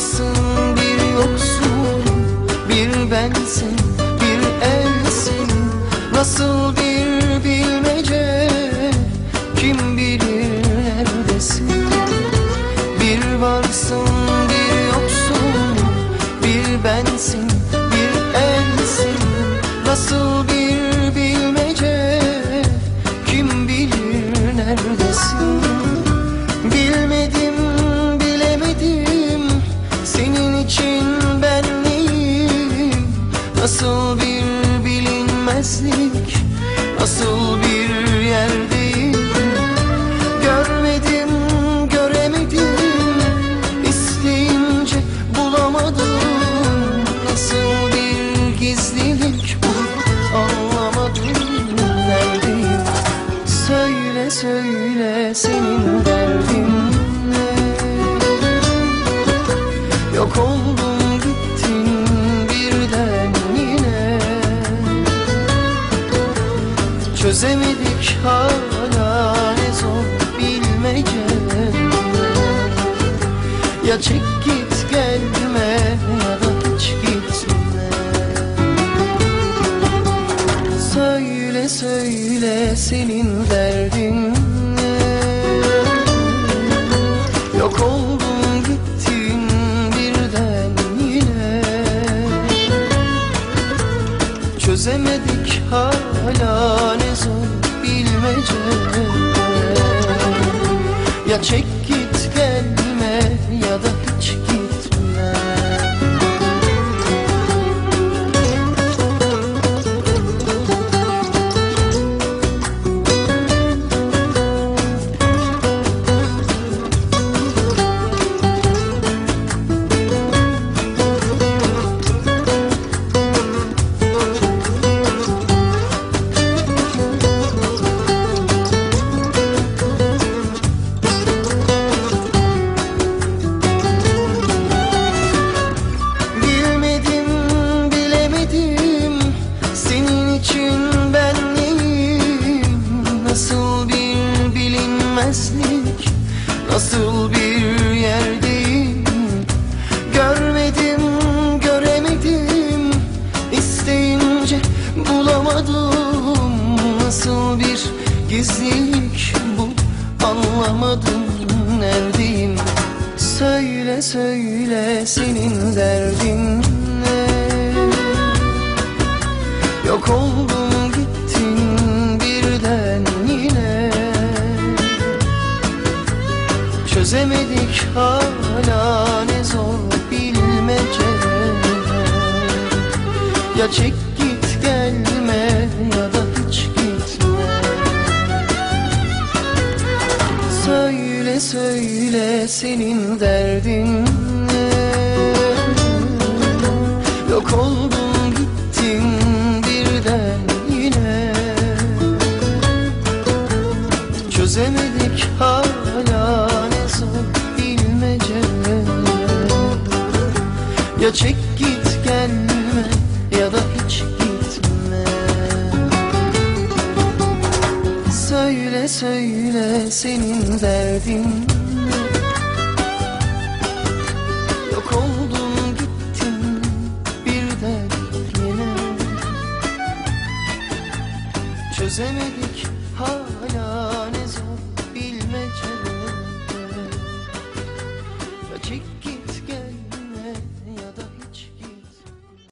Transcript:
sensin bir yoksul Bir bensin bir elsin Nasıl bir bilinmezlik nasıl bir yerdeyim? Görmedim göremedim isteyince bulamadım. Nasıl bir gizlilik bu anlamadım. Neredeyim? Söyle söyle senin Çözemedik hala ne zor bilmece. Ya çek git gelme ya da hiç gitme. Söyle söyle senin derdin Çözemedik hala ne zor bilmece. Ya çek için ben Nasıl bir bilinmezlik nasıl bir yerdeyim? Görmedim göremedim. İsteyince bulamadım. Nasıl bir gizlilik bu? Anlamadım neredeyim. Söyle söyle senin derdin Yok oldun gittin birden yine? Çözemedik hala ne zor bilmece. Ya çek git gelme ya da hiç gitme. Söyle söyle senin derdin Ya çek git gelme ya da hiç gitme. Söyle söyle senin derdin ne? Yok oldun gittin birden yine. Çözemedim